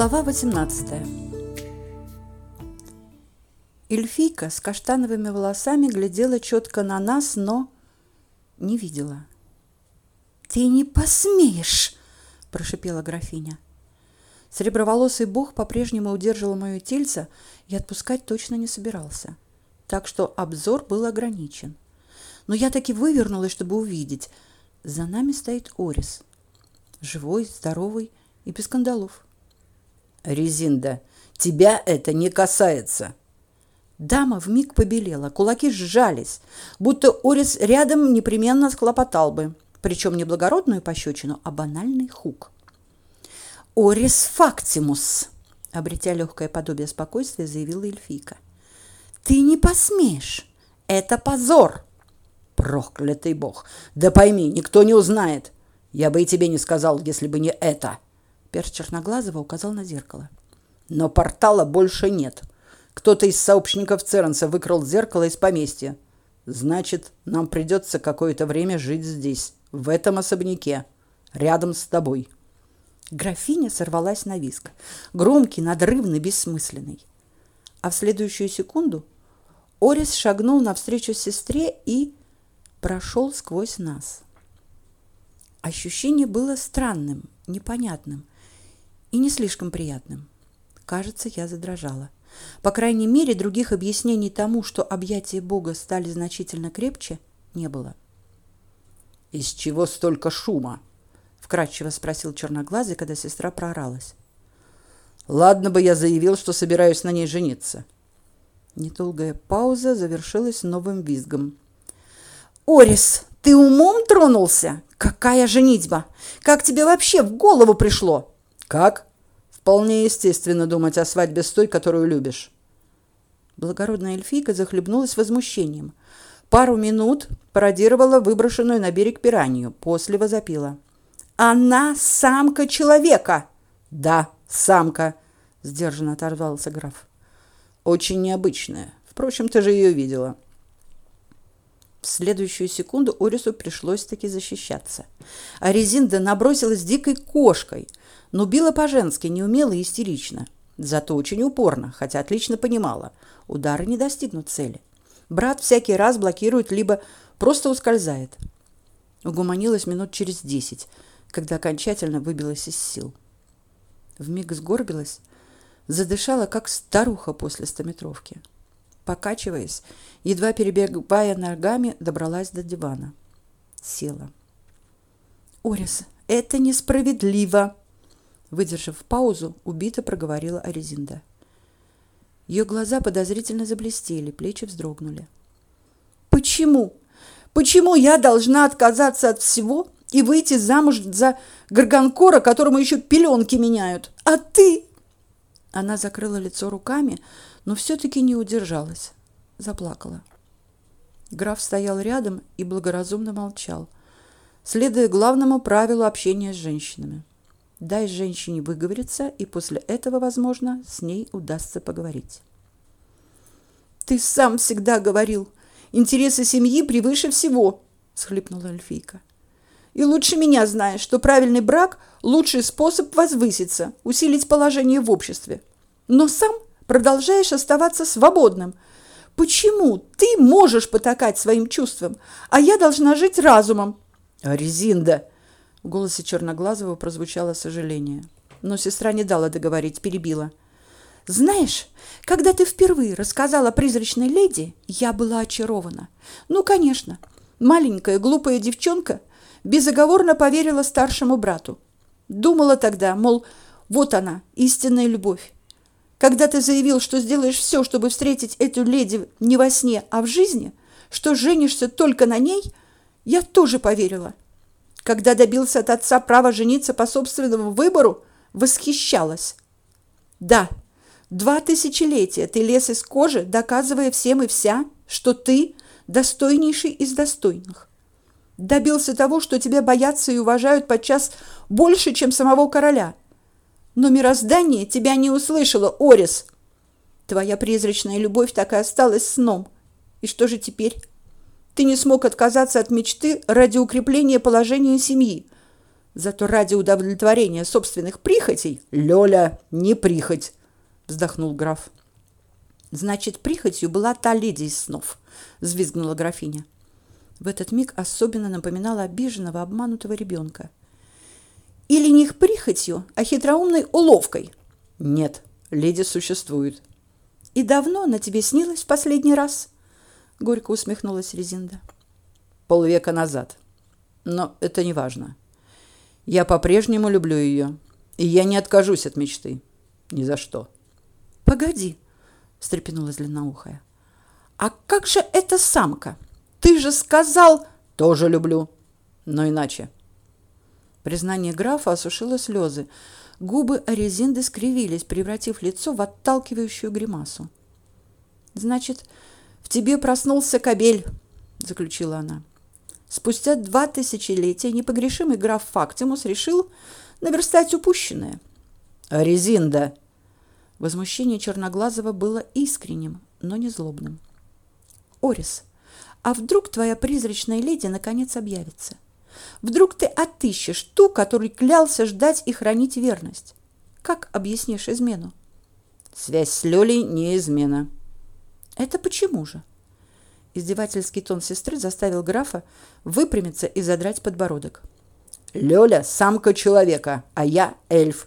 Глава 18 Эльфийка с каштановыми волосами глядела четко на нас, но не видела. «Ты не посмеешь!» – прошипела графиня. Среброволосый бог по-прежнему удерживал мое тельце и отпускать точно не собирался, так что обзор был ограничен. Но я таки вывернулась, чтобы увидеть. За нами стоит Орис. Живой, здоровый и без скандалов. Резинда, тебя это не касается. Дама вмиг побелела, кулаки сжались, будто Орис рядом непременно схлопотал бы, причем не благородную пощечину, а банальный хук. «Орис фактимус!» — обретя легкое подобие спокойствия, заявила эльфийка. «Ты не посмеешь! Это позор!» «Проклятый бог! Да пойми, никто не узнает! Я бы и тебе не сказал, если бы не это!» Перс Черноглазого указал на зеркало. Но портала больше нет. Кто-то из сообщников Церенса выкрал зеркало из поместья. Значит, нам придется какое-то время жить здесь, в этом особняке, рядом с тобой. Графиня сорвалась на виск. Громкий, надрывный, бессмысленный. А в следующую секунду Орис шагнул навстречу сестре и прошел сквозь нас. Ощущение было странным, непонятным и не слишком приятным. Кажется, я задрожала. По крайней мере, других объяснений тому, что объятия Бога стали значительно крепче, не было. «Из чего столько шума?» — вкратчиво спросил черноглазый, когда сестра прооралась. «Ладно бы я заявил, что собираюсь на ней жениться». Недолгая пауза завершилась новым визгом. «Орис, ты умом тронулся? Какая женитьба? Как тебе вообще в голову пришло?» Как? Вполне естественно думать о свадьбе с той, которую любишь. Благородная эльфийка захлебнулась возмущением. Пару минут пародировала выброшенную на берег пиранью, после возопила. «Она самка человека!» «Да, самка!» — сдержанно оторвался граф. «Очень необычная. Впрочем, ты же ее видела». В следующую секунду Орису пришлось таки защищаться. А Резинда набросилась дикой кошкой — но била по-женски, неумело и истерично. Зато очень упорно, хотя отлично понимала, удары не достигнут цели. Брат всякий раз блокирует, либо просто ускользает. Угуманилась минут через десять, когда окончательно выбилась из сил. Вмиг сгорбилась, задышала, как старуха после стометровки. Покачиваясь, едва перебегая ногами, добралась до дивана. Села. «Орис, это несправедливо!» Выдержав паузу, убито проговорила Аризинда. Ее глаза подозрительно заблестели, плечи вздрогнули. Почему? Почему я должна отказаться от всего и выйти замуж за Гарганкора, которому еще пеленки меняют? А ты? Она закрыла лицо руками, но все таки не удержалась, заплакала. Граф стоял рядом и благоразумно молчал, следуя главному правилу общения с женщинами. Дай женщине выговориться, и после этого, возможно, с ней удастся поговорить. Ты сам всегда говорил, интересы семьи превыше всего, схлипнула эльфийка. И лучше меня знаешь, что правильный брак лучший способ возвыситься, усилить положение в обществе. Но сам продолжаешь оставаться свободным. Почему ты можешь потакать своим чувствам, а я должна жить разумом? Резинда, в голосе Черноглазого прозвучало сожаление. Но сестра не дала договорить, перебила. Знаешь, когда ты впервые рассказала о призрачной леди, я была очарована. Ну, конечно, маленькая глупая девчонка безоговорно поверила старшему брату. Думала тогда, мол, вот она, истинная любовь. Когда ты заявил, что сделаешь все, чтобы встретить эту леди не во сне, а в жизни, что женишься только на ней, я тоже поверила когда добился от отца права жениться по собственному выбору, восхищалась. Да, два тысячелетия ты лез из кожи, доказывая всем и вся, что ты достойнейший из достойных. Добился того, что тебя боятся и уважают подчас больше, чем самого короля. Но мироздание тебя не услышало, Орис. Твоя призрачная любовь так и осталась сном. И что же теперь? Ты не смог отказаться от мечты ради укрепления положения семьи. Зато ради удовлетворения собственных прихотей... Лёля, не прихоть, вздохнул граф. Значит, прихотью была та леди из снов, взвизгнула графиня. В этот миг особенно напоминала обиженного, обманутого ребенка. Или не их прихотью, а хитроумной уловкой? Нет, леди существует. И давно она тебе снилась в последний раз? Горько усмехнулась Резинда. Полвека назад. Но это не важно. Я по-прежнему люблю ее, и я не откажусь от мечты. Ни за что. Погоди, встрепенулась длинноухая. А как же эта самка? Ты же сказал, тоже люблю, но иначе. Признание графа осушило слезы. Губы Арезинды скривились, превратив лицо в отталкивающую гримасу. Значит, тебе проснулся кобель, заключила она. Спустя два тысячелетия непогрешимый граф Фактимус решил наверстать упущенное. Арезинда. Возмущение Черноглазого было искренним, но не злобным. Орис, а вдруг твоя призрачная леди наконец объявится? Вдруг ты отыщешь ту, которой клялся ждать и хранить верность? Как объяснишь измену? Связь с Лёлей не измена. Это почему же? Издевательский тон сестры заставил графа выпрямиться и задрать подбородок. Лёля самка человека, а я эльф.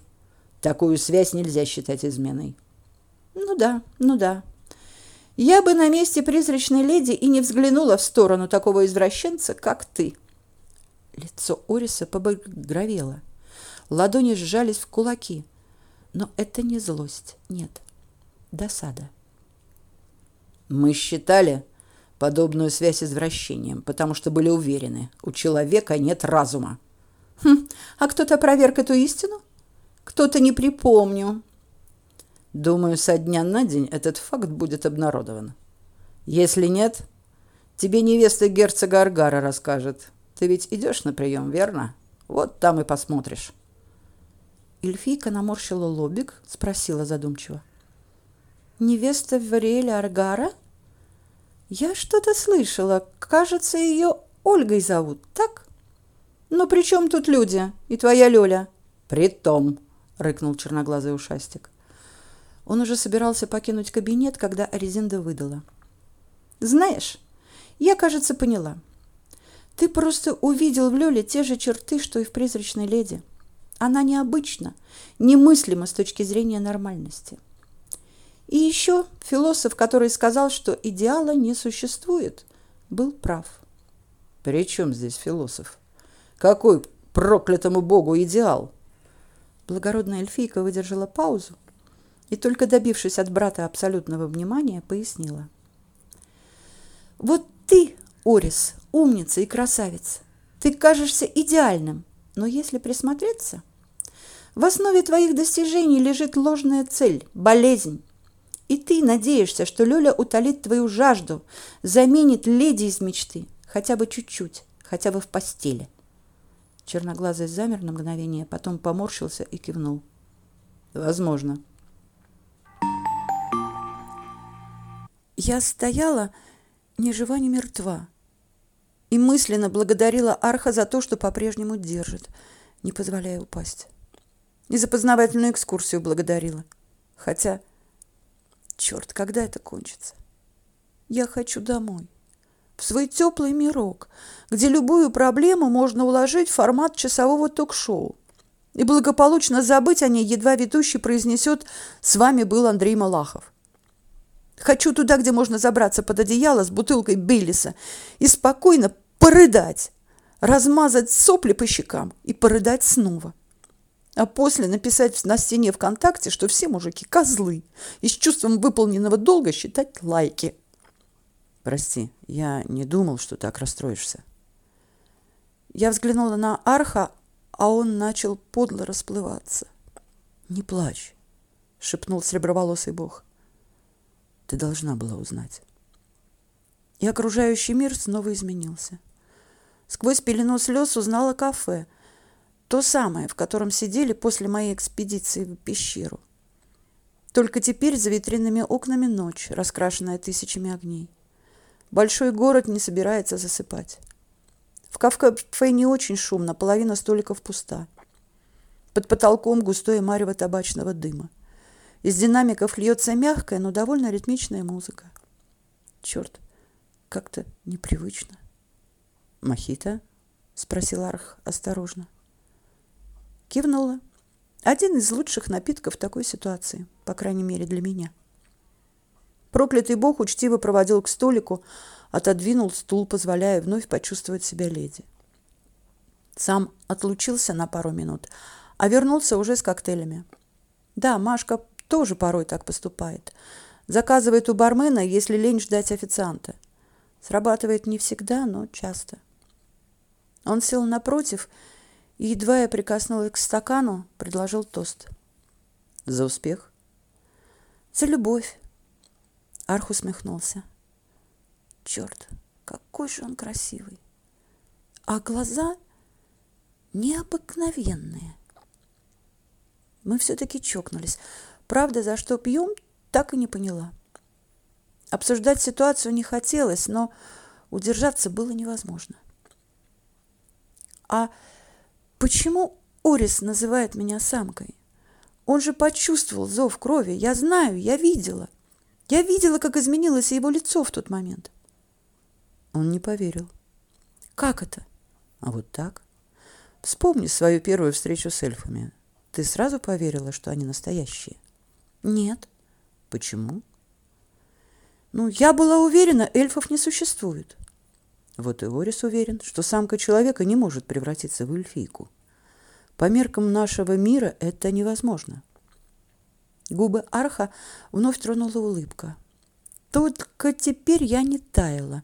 Такую связь нельзя считать изменой. Ну да, ну да. Я бы на месте призрачной леди и не взглянула в сторону такого извращенца, как ты. Лицо Ориса побагровело. Ладони сжались в кулаки. Но это не злость, нет. Досада. Мы считали подобную связь извращением, потому что были уверены, у человека нет разума. Хм, а кто-то проверк эту истину? Кто-то не припомню. Думаю, со дня на день этот факт будет обнародован. Если нет, тебе невеста герцога Аргара расскажет. Ты ведь идешь на прием, верно? Вот там и посмотришь. Эльфийка наморщила лобик, спросила задумчиво. «Невеста Вариэля Аргара?» «Я что-то слышала. Кажется, ее Ольгой зовут, так?» «Но при чем тут люди и твоя Лёля?» «Притом», — рыкнул черноглазый ушастик. Он уже собирался покинуть кабинет, когда Аризинда выдала. «Знаешь, я, кажется, поняла. Ты просто увидел в Лёле те же черты, что и в призрачной леди. Она необычна, немыслима с точки зрения нормальности. И еще философ, который сказал, что идеала не существует, был прав. При чем здесь философ? Какой проклятому богу идеал? Благородная эльфийка выдержала паузу и, только добившись от брата абсолютного внимания, пояснила. «Вот ты, Орис, умница и красавица. Ты кажешься идеальным, но если присмотреться, в основе твоих достижений лежит ложная цель – болезнь. И ты надеешься, что Лёля утолит твою жажду, заменит леди из мечты, хотя бы чуть-чуть, хотя бы в постели. Черноглазый замер на мгновение, потом поморщился и кивнул. Возможно. Я стояла ни жива, ни мертва. И мысленно благодарила Арха за то, что по-прежнему держит, не позволяя упасть. И за познавательную экскурсию благодарила. Хотя, черт, когда это кончится? Я хочу домой в свой теплый мирок, где любую проблему можно уложить в формат часового ток-шоу и благополучно забыть о ней, едва ведущий произнесет «С вами был Андрей Малахов». Хочу туда, где можно забраться под одеяло с бутылкой Бейлиса и спокойно порыдать, размазать сопли по щекам и порыдать снова. А после написать на стене ВКонтакте, что все мужики козлы, и с чувством выполненного долга считать лайки – Прости, я не думал, что так расстроишься. Я взглянула на Арха, а он начал подло расплываться. Не плачь, шепнул среброволосый бог. Ты должна была узнать. И окружающий мир снова изменился. Сквозь пелену слез узнала кафе, то самое, в котором сидели после моей экспедиции в пещеру. Только теперь за витринными окнами ночь, раскрашенная тысячами огней. Большой город не собирается засыпать. В кафе не очень шумно, половина столиков пуста. Под потолком густое марево табачного дыма. Из динамиков льется мягкая, но довольно ритмичная музыка. Черт, как-то непривычно. «Мохито?» — спросил Арх осторожно. Кивнула. Один из лучших напитков в такой ситуации, по крайней мере для меня. Проклятый бог учтиво проводил к столику, отодвинул стул, позволяя вновь почувствовать себя леди. Сам отлучился на пару минут, а вернулся уже с коктейлями. Да, Машка тоже порой так поступает. Заказывает у бармена, если лень ждать официанта. Срабатывает не всегда, но часто. Он сел напротив и, едва я прикоснулась к стакану, предложил тост. «За успех?» «За любовь!» Арх усмехнулся. «Черт, какой же он красивый! А глаза необыкновенные!» Мы все-таки чокнулись. Правда, за что пьем, так и не поняла. Обсуждать ситуацию не хотелось, но удержаться было невозможно. А почему Орис называет меня самкой? Он же почувствовал зов крови. Я знаю, я видела. Я видела, как изменилось его лицо в тот момент. Он не поверил. Как это? А вот так. Вспомни свою первую встречу с эльфами. Ты сразу поверила, что они настоящие? Нет. Почему? Ну, я была уверена, эльфов не существует. Вот и Орис уверен, что самка человека не может превратиться в эльфийку. По меркам нашего мира это невозможно. Губы Арха вновь тронула улыбка. Только теперь я не таяла.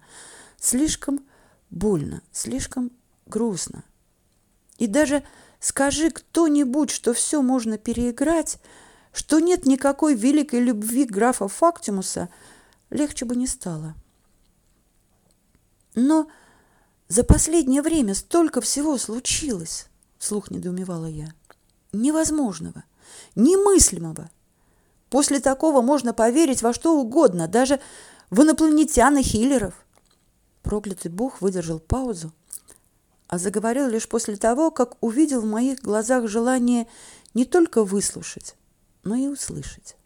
Слишком больно, слишком грустно. И даже скажи кто-нибудь, что все можно переиграть, что нет никакой великой любви графа Фактимуса, легче бы не стало. Но за последнее время столько всего случилось, вслух недоумевала я. Невозможного, немыслимого. После такого можно поверить во что угодно, даже в инопланетян и хиллеров. Проклятый бог выдержал паузу, а заговорил лишь после того, как увидел в моих глазах желание не только выслушать, но и услышать.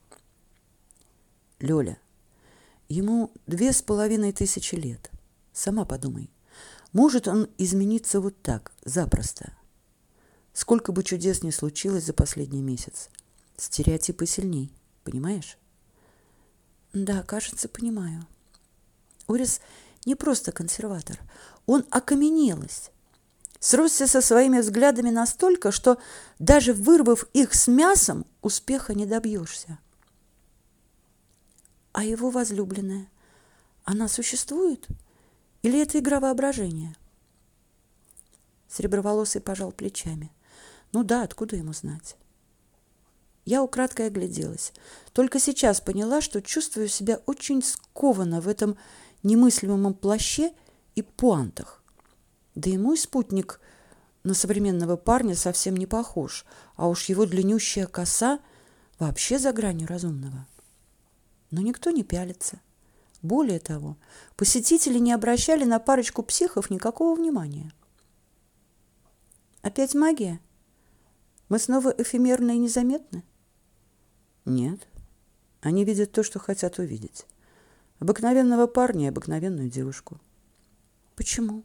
Лёля, ему две с половиной тысячи лет. Сама подумай. Может он измениться вот так, запросто? Сколько бы чудес ни случилось за последний месяц, стереотипы сильней, понимаешь? Да, кажется, понимаю. Урис не просто консерватор, он окаменелость. Сросся со своими взглядами настолько, что даже вырвав их с мясом, успеха не добьешься. А его возлюбленная, она существует? — или это игра воображения? Среброволосый пожал плечами. Ну да, откуда ему знать? Я украдкой огляделась. Только сейчас поняла, что чувствую себя очень скованно в этом немыслимом плаще и пуантах. Да и мой спутник на современного парня совсем не похож, а уж его длиннющая коса вообще за гранью разумного. Но никто не пялится. Более того, посетители не обращали на парочку психов никакого внимания. Опять магия? Мы снова эфемерны и незаметны? Нет. Они видят то, что хотят увидеть. Обыкновенного парня и обыкновенную девушку. Почему?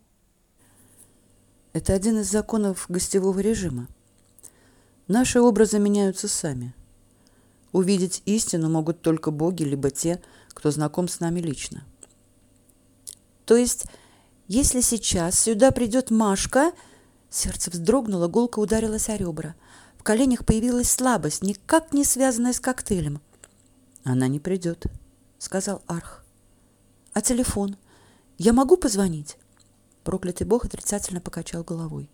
Это один из законов гостевого режима. Наши образы меняются сами. Увидеть истину могут только боги, либо те, кто знаком с нами лично. То есть, если сейчас сюда придет Машка, сердце вздрогнуло, гулко ударилось о ребра. В коленях появилась слабость, никак не связанная с коктейлем. Она не придет, сказал Арх. А телефон? Я могу позвонить? Проклятый бог отрицательно покачал головой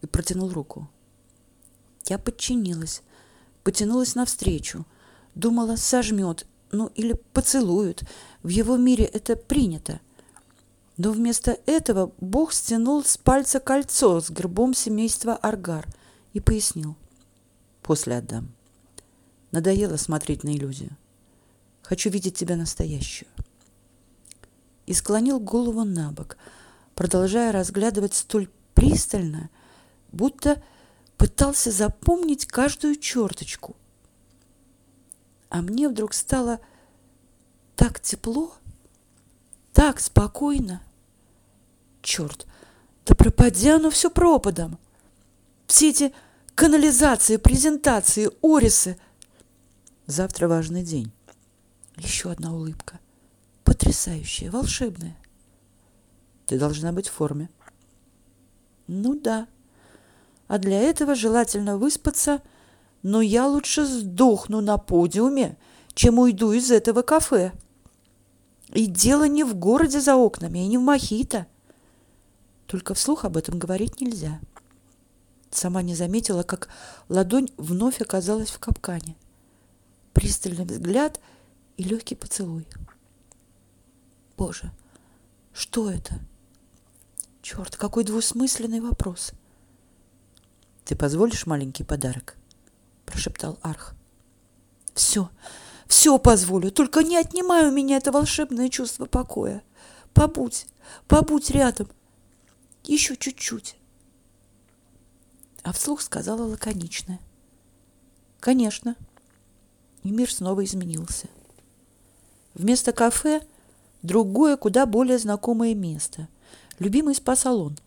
и протянул руку. Я подчинилась, потянулась навстречу, думала, сожмет, ну или поцелуют. В его мире это принято. Но вместо этого Бог стянул с пальца кольцо с гербом семейства Аргар и пояснил. После отдам. Надоело смотреть на иллюзию. Хочу видеть тебя настоящую. И склонил голову на бок, продолжая разглядывать столь пристально, будто пытался запомнить каждую черточку. А мне вдруг стало так тепло, так спокойно. Черт, да пропади оно все пропадом. Все эти канализации, презентации, орисы. Завтра важный день. Еще одна улыбка. Потрясающая, волшебная. Ты должна быть в форме. Ну да. А для этого желательно выспаться, но я лучше сдохну на подиуме, чем уйду из этого кафе. И дело не в городе за окнами, и не в Мохито. Только вслух об этом говорить нельзя. Сама не заметила, как ладонь вновь оказалась в капкане. Пристальный взгляд и легкий поцелуй. Боже, что это? Черт, какой двусмысленный вопрос. Ты позволишь маленький подарок? Прошептал Арх. Все, все позволю, только не отнимай у меня это волшебное чувство покоя. Побудь, побудь рядом. Еще чуть-чуть. А вслух сказала лаконично. Конечно. И мир снова изменился. Вместо кафе другое, куда более знакомое место. Любимый спа-салон.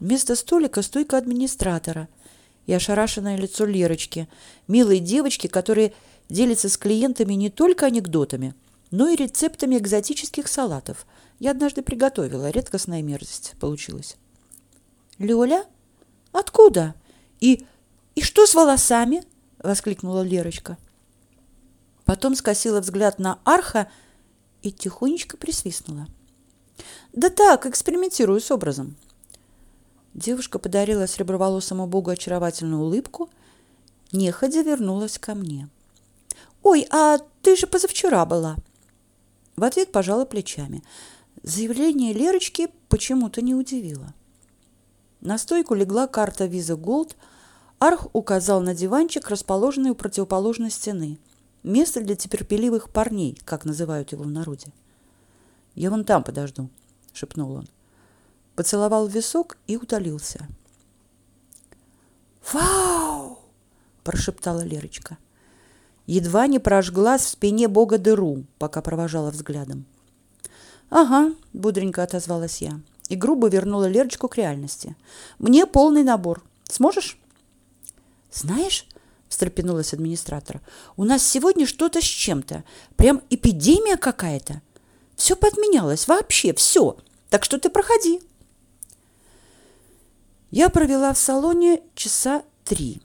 Вместо столика стойка администратора и ошарашенное лицо Лерочки, милой девочки, которые делится с клиентами не только анекдотами, но и рецептами экзотических салатов. Я однажды приготовила, редкостная мерзость получилась. «Лёля? Откуда? И, и что с волосами?» – воскликнула Лерочка. Потом скосила взгляд на Арха и тихонечко присвистнула. «Да так, экспериментирую с образом». Девушка подарила среброволосому богу очаровательную улыбку, неходя вернулась ко мне. «Ой, а ты же позавчера была!» В ответ пожала плечами. Заявление Лерочки почему-то не удивило. На стойку легла карта Visa Gold. Арх указал на диванчик, расположенный у противоположной стены. Место для терпеливых парней, как называют его в народе. «Я вон там подожду», — шепнул он. Поцеловал висок и утолился. «Вау!» – прошептала Лерочка едва не прожгла в спине бога дыру, пока провожала взглядом. «Ага», – бодренько отозвалась я и грубо вернула Лерочку к реальности. «Мне полный набор. Сможешь?» «Знаешь», – встрепенулась администратор, – «у нас сегодня что-то с чем-то. Прям эпидемия какая-то. Все подменялось, вообще все. Так что ты проходи». Я провела в салоне часа три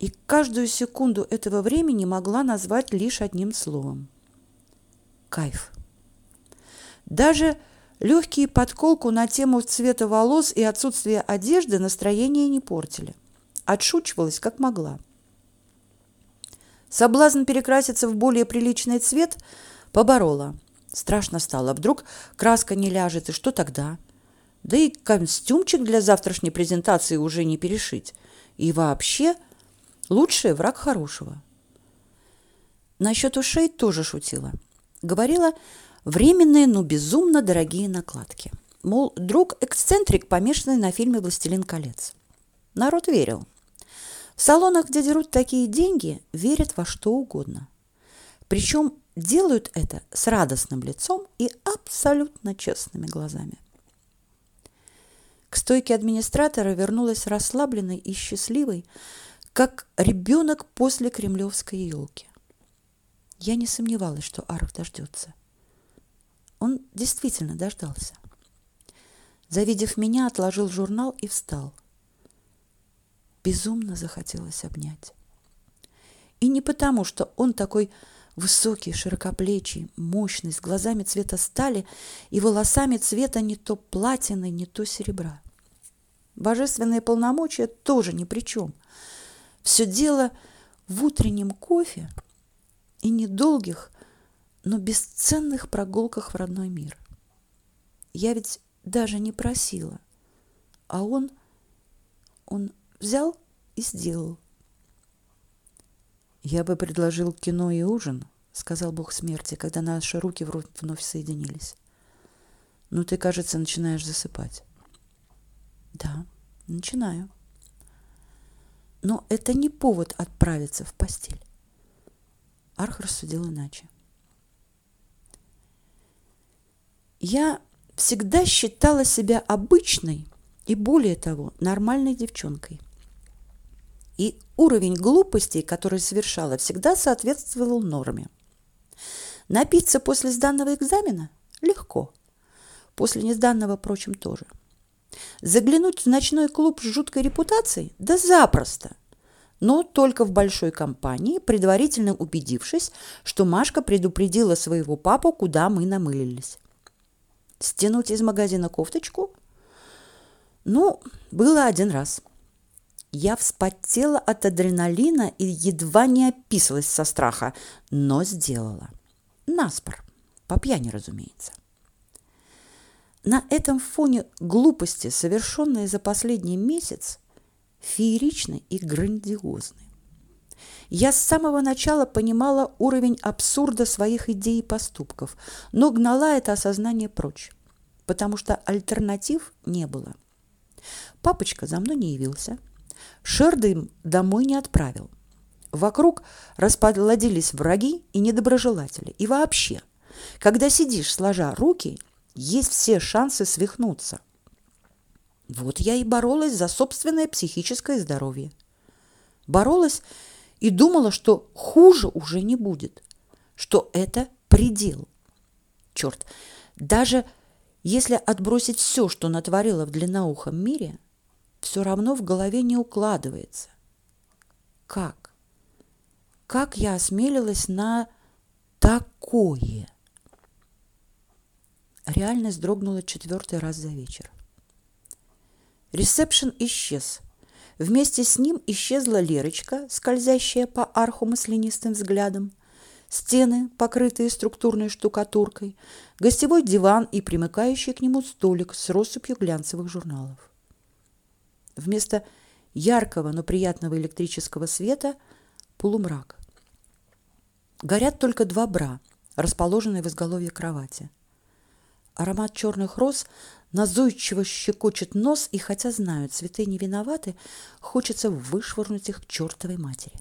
и каждую секунду этого времени могла назвать лишь одним словом. Кайф. Даже легкие подколку на тему цвета волос и отсутствия одежды настроение не портили. Отшучивалась как могла. Соблазн перекраситься в более приличный цвет поборола. Страшно стало. Вдруг краска не ляжет, и что тогда? Да и костюмчик для завтрашней презентации уже не перешить. И вообще Лучший враг хорошего. Насчет ушей тоже шутила. Говорила, временные, но безумно дорогие накладки. Мол, друг эксцентрик, помешанный на фильме «Властелин колец». Народ верил. В салонах, где дерут такие деньги, верят во что угодно. Причем делают это с радостным лицом и абсолютно честными глазами. К стойке администратора вернулась расслабленной и счастливой, как ребенок после кремлевской елки. Я не сомневалась, что Арх дождется. Он действительно дождался. Завидев меня, отложил журнал и встал. Безумно захотелось обнять. И не потому, что он такой высокий, широкоплечий, мощный, с глазами цвета стали и волосами цвета не то платины, не то серебра. Божественные полномочия тоже ни при чем. Все дело в утреннем кофе и недолгих, но бесценных прогулках в родной мир. Я ведь даже не просила, а он, он взял и сделал. «Я бы предложил кино и ужин», — сказал бог смерти, когда наши руки вновь соединились. Ну, ты, кажется, начинаешь засыпать. Да, начинаю. Но это не повод отправиться в постель. Арх рассудил иначе. Я всегда считала себя обычной и, более того, нормальной девчонкой. И уровень глупостей, который совершала, всегда соответствовал норме. Напиться после сданного экзамена – легко. После несданного, впрочем, тоже. Заглянуть в ночной клуб с жуткой репутацией – да запросто. Но только в большой компании, предварительно убедившись, что Машка предупредила своего папу, куда мы намылились. Стянуть из магазина кофточку? Ну, было один раз – я вспотела от адреналина и едва не описалась со страха, но сделала. Наспор. По пьяни, разумеется. На этом фоне глупости, совершенные за последний месяц, фееричны и грандиозны. Я с самого начала понимала уровень абсурда своих идей и поступков, но гнала это осознание прочь, потому что альтернатив не было. Папочка за мной не явился – Шерда домой не отправил. Вокруг располодились враги и недоброжелатели. И вообще, когда сидишь сложа руки, есть все шансы свихнуться. Вот я и боролась за собственное психическое здоровье. Боролась и думала, что хуже уже не будет, что это предел. Черт, даже если отбросить все, что натворила в длинноухом мире, все равно в голове не укладывается. Как? Как я осмелилась на такое? Реальность дрогнула четвертый раз за вечер. Ресепшн исчез. Вместе с ним исчезла Лерочка, скользящая по арху маслянистым взглядом, стены, покрытые структурной штукатуркой, гостевой диван и примыкающий к нему столик с россыпью глянцевых журналов. Вместо яркого, но приятного электрического света полумрак. Горят только два бра, расположенные в изголовье кровати. Аромат черных роз назойчиво щекочет нос, и хотя знают, цветы не виноваты, хочется вышвырнуть их к чертовой матери.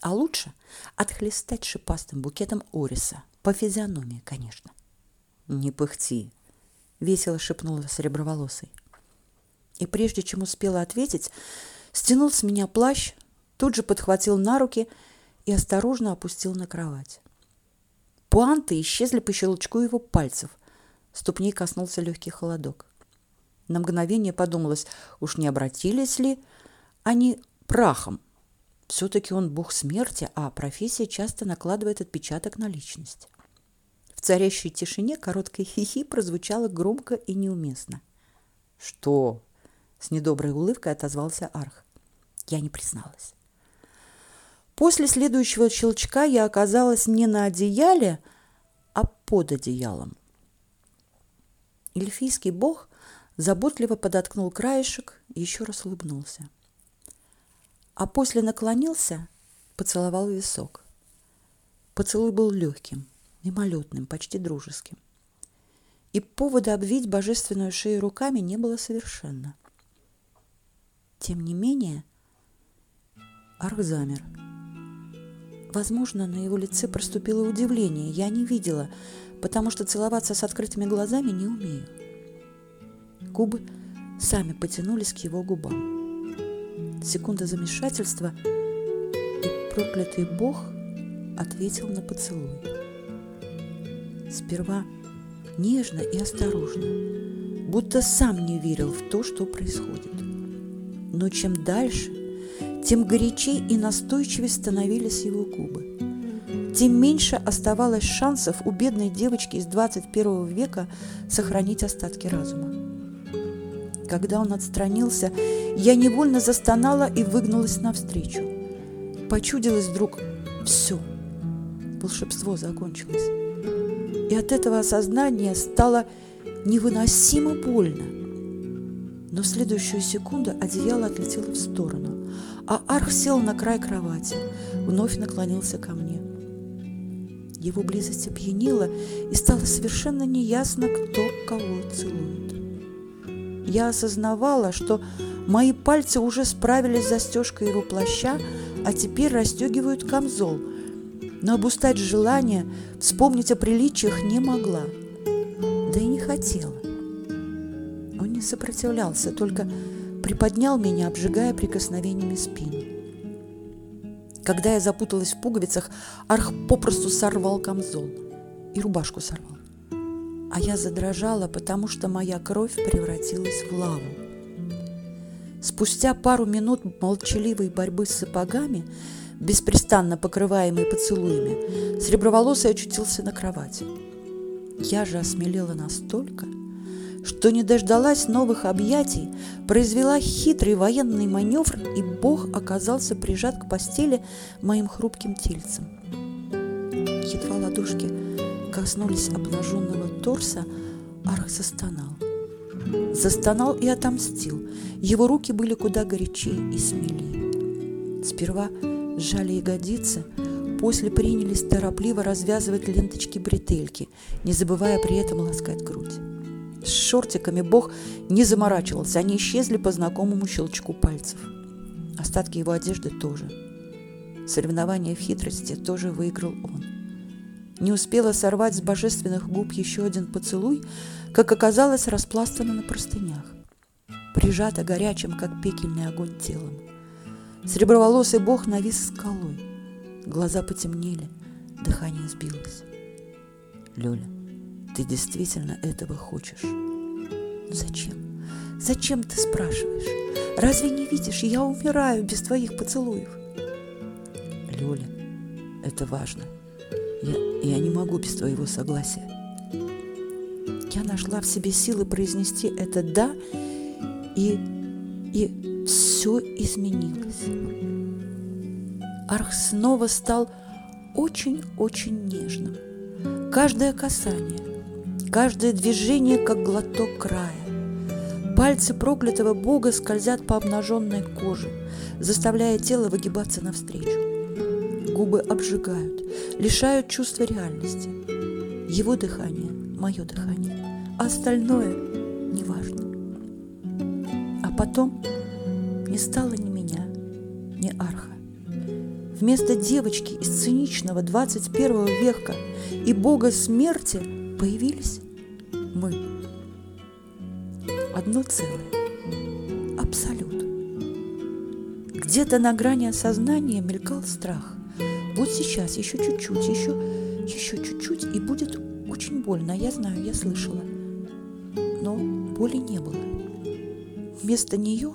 А лучше отхлестать шипастым букетом ориса, по физиономии, конечно. «Не пыхти!» — весело шепнула сереброволосый и прежде чем успела ответить, стянул с меня плащ, тут же подхватил на руки и осторожно опустил на кровать. Пуанты исчезли по щелчку его пальцев. Ступней коснулся легкий холодок. На мгновение подумалось, уж не обратились ли они прахом. Все-таки он бог смерти, а профессия часто накладывает отпечаток на личность. В царящей тишине короткое хихи прозвучало громко и неуместно. «Что?» С недоброй улыбкой отозвался Арх. Я не призналась. После следующего щелчка я оказалась не на одеяле, а под одеялом. Эльфийский бог заботливо подоткнул краешек и еще раз улыбнулся. А после наклонился, поцеловал висок. Поцелуй был легким, мимолетным, почти дружеским. И повода обвить божественную шею руками не было совершенно. Тем не менее, Арх замер. Возможно, на его лице проступило удивление. Я не видела, потому что целоваться с открытыми глазами не умею. Губы сами потянулись к его губам. Секунда замешательства, и проклятый бог ответил на поцелуй. Сперва нежно и осторожно, будто сам не верил в то, что происходит. Но чем дальше, тем горячей и настойчивее становились его губы. Тем меньше оставалось шансов у бедной девочки из 21 века сохранить остатки разума. Когда он отстранился, я невольно застонала и выгнулась навстречу. Почудилось вдруг все. Волшебство закончилось. И от этого осознания стало невыносимо больно. Но в следующую секунду одеяло отлетело в сторону, а Арх сел на край кровати, вновь наклонился ко мне. Его близость опьянила, и стало совершенно неясно, кто кого целует. Я осознавала, что мои пальцы уже справились с застежкой его плаща, а теперь расстегивают камзол. Но обустать желание, вспомнить о приличиях не могла. Да и не хотела. Он не сопротивлялся, только приподнял меня, обжигая прикосновениями спину. Когда я запуталась в пуговицах, Арх попросту сорвал камзол и рубашку сорвал. А я задрожала, потому что моя кровь превратилась в лаву. Спустя пару минут молчаливой борьбы с сапогами, беспрестанно покрываемой поцелуями, Среброволосый очутился на кровати. Я же осмелела настолько, что не дождалась новых объятий, произвела хитрый военный маневр, и Бог оказался прижат к постели моим хрупким тельцем. Едва ладошки коснулись обнаженного торса, Арх застонал. Застонал и отомстил. Его руки были куда горячее и смелее. Сперва сжали ягодицы, после принялись торопливо развязывать ленточки-бретельки, не забывая при этом ласкать грудь. С шортиками Бог не заморачивался, они исчезли по знакомому щелчку пальцев. Остатки его одежды тоже. Соревнование в хитрости тоже выиграл он. Не успела сорвать с божественных губ еще один поцелуй, как оказалось распластана на простынях, прижата горячим, как пекельный огонь телом. Среброволосый бог навис скалой. Глаза потемнели, дыхание сбилось. Люля, ты действительно этого хочешь? Зачем? Зачем ты спрашиваешь? Разве не видишь, я умираю без твоих поцелуев? Люля, это важно. Я, я не могу без твоего согласия. Я нашла в себе силы произнести это «да», и, и все изменилось. Арх снова стал очень-очень нежным. Каждое касание, каждое движение, как глоток края. Пальцы проклятого бога скользят по обнаженной коже, заставляя тело выгибаться навстречу. Губы обжигают, лишают чувства реальности. Его дыхание – мое дыхание, а остальное – неважно. А потом не стало ни меня, ни арха. Вместо девочки из циничного 21 века и бога смерти появились мы. Одно целое. Абсолют. Где-то на грани осознания мелькал страх. Вот сейчас, еще чуть-чуть, еще, еще чуть-чуть, и будет очень больно. Я знаю, я слышала. Но боли не было. Вместо нее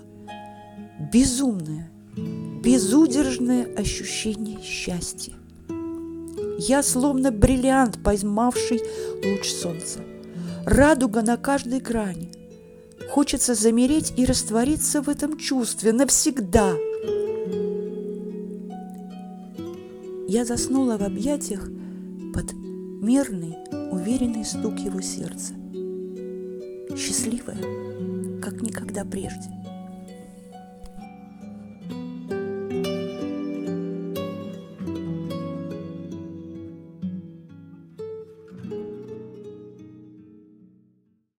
безумное, безудержное ощущение счастья. Я словно бриллиант, поймавший луч солнца. Радуга на каждой грани. Хочется замереть и раствориться в этом чувстве навсегда. Я заснула в объятиях под мирный, уверенный стук его сердца. Счастливая, как никогда прежде.